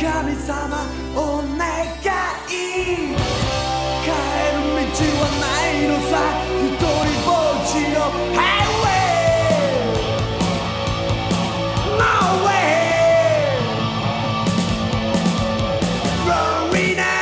神様お願い帰る道はないのさ一人ぼっちのハイウェイ No way! Rory Nay!